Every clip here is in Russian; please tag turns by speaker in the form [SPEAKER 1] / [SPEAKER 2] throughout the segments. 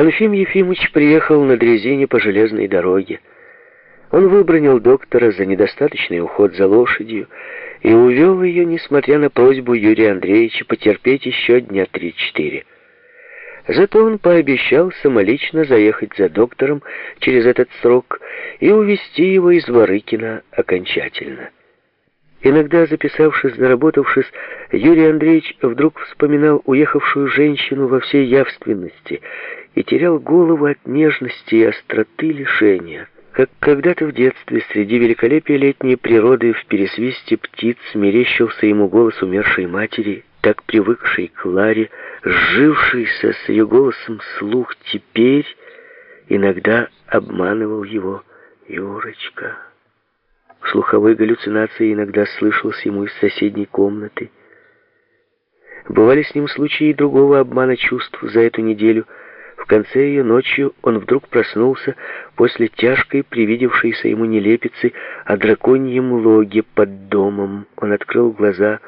[SPEAKER 1] Анфим Ефимович приехал на дрезине по железной дороге. Он выбронил доктора за недостаточный уход за лошадью и увел ее, несмотря на просьбу Юрия Андреевича потерпеть еще дня три-четыре. Зато он пообещал самолично заехать за доктором через этот срок и увезти его из Ворыкина окончательно. Иногда, записавшись, заработавшись, Юрий Андреевич вдруг вспоминал уехавшую женщину во всей явственности и терял голову от нежности и остроты лишения. Как когда-то в детстве среди великолепия летней природы в пересвисте птиц мерещился ему голос умершей матери, так привыкший к Ларе, сжившийся с ее голосом слух теперь иногда обманывал его Юрочка. Слуховой галлюцинации иногда слышался ему из соседней комнаты. Бывали с ним случаи другого обмана чувств за эту неделю. В конце ее ночью он вдруг проснулся после тяжкой привидевшейся ему нелепицы о драконьем логе под домом. Он открыл глаза.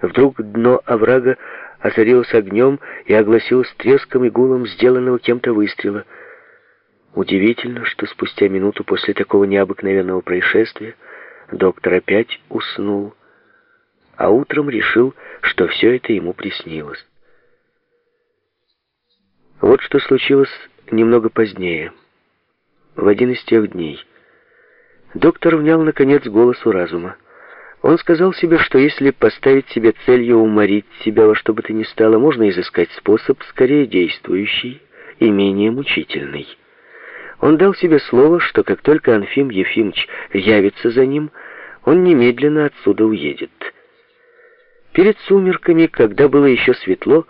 [SPEAKER 1] Вдруг дно оврага озарилось огнем и огласилось треском и гулом сделанного кем-то выстрела — Удивительно, что спустя минуту после такого необыкновенного происшествия доктор опять уснул, а утром решил, что все это ему приснилось. Вот что случилось немного позднее, в один из тех дней. Доктор внял, наконец, голосу разума. Он сказал себе, что если поставить себе целью уморить себя во что бы то ни стало, можно изыскать способ скорее действующий и менее мучительный. Он дал себе слово, что как только Анфим Ефимович явится за ним, он немедленно отсюда уедет. Перед сумерками, когда было еще светло,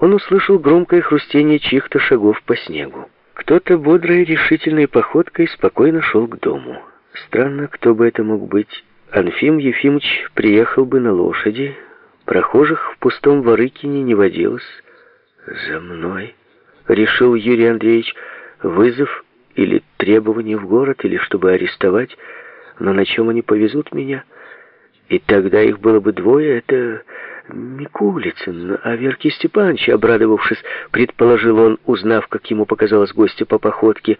[SPEAKER 1] он услышал громкое хрустение чьих-то шагов по снегу. Кто-то бодрой решительной походкой спокойно шел к дому. Странно, кто бы это мог быть. Анфим Ефимович приехал бы на лошади, прохожих в пустом Ворыкине не водилось. «За мной», — решил Юрий Андреевич, вызов или требования в город, или чтобы арестовать, но на чем они повезут меня? И тогда их было бы двое, это Микулицын, а Верки Степанович, обрадовавшись, предположил он, узнав, как ему показалось гостя по походке.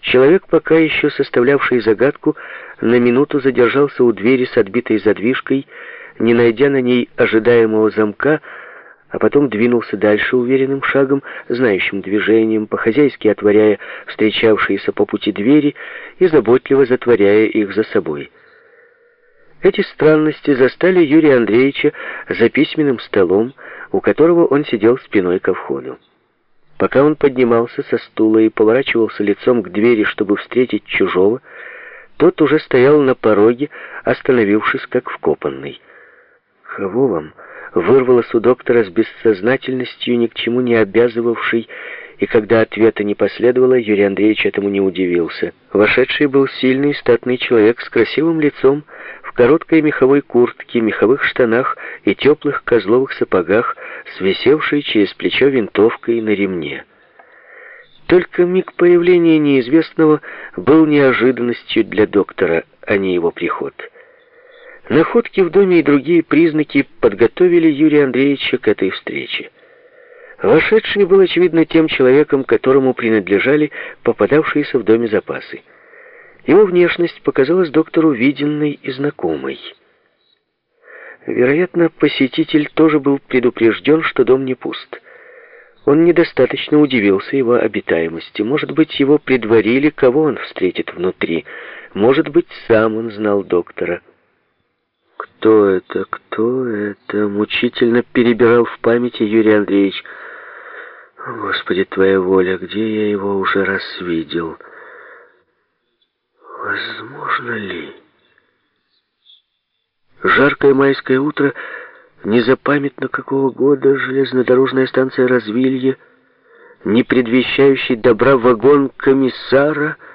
[SPEAKER 1] Человек, пока еще составлявший загадку, на минуту задержался у двери с отбитой задвижкой, не найдя на ней ожидаемого замка, а потом двинулся дальше уверенным шагом, знающим движением, по-хозяйски отворяя встречавшиеся по пути двери и заботливо затворяя их за собой. Эти странности застали Юрия Андреевича за письменным столом, у которого он сидел спиной ко входу. Пока он поднимался со стула и поворачивался лицом к двери, чтобы встретить чужого, тот уже стоял на пороге, остановившись как вкопанный. «Кого вам?» Вырвалось у доктора с бессознательностью, ни к чему не обязывавшей, и когда ответа не последовало, Юрий Андреевич этому не удивился. Вошедший был сильный, статный человек с красивым лицом, в короткой меховой куртке, меховых штанах и теплых козловых сапогах, свисевшей через плечо винтовкой на ремне. Только миг появления неизвестного был неожиданностью для доктора, а не его приход. Находки в доме и другие признаки подготовили Юрия Андреевича к этой встрече. Вошедший был, очевидно, тем человеком, которому принадлежали попадавшиеся в доме запасы. Его внешность показалась доктору виденной и знакомой. Вероятно, посетитель тоже был предупрежден, что дом не пуст. Он недостаточно удивился его обитаемости. Может быть, его предварили, кого он встретит внутри. Может быть, сам он знал доктора. «Кто это? Кто это?» Мучительно перебирал в памяти Юрий Андреевич. «Господи, твоя воля, где я его уже раз видел?» «Возможно ли?» Жаркое майское утро, незапамятно какого года, железнодорожная станция Развилье, не предвещающий добра вагон комиссара —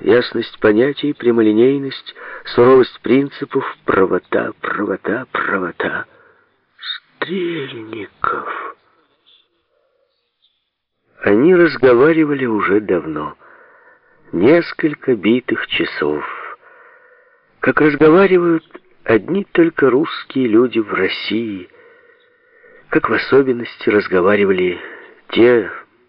[SPEAKER 1] Ясность понятий, прямолинейность, суровость принципов, правота, правота, правота. Стрельников. Они разговаривали уже давно. Несколько битых часов. Как разговаривают одни только русские люди в России. Как в особенности разговаривали те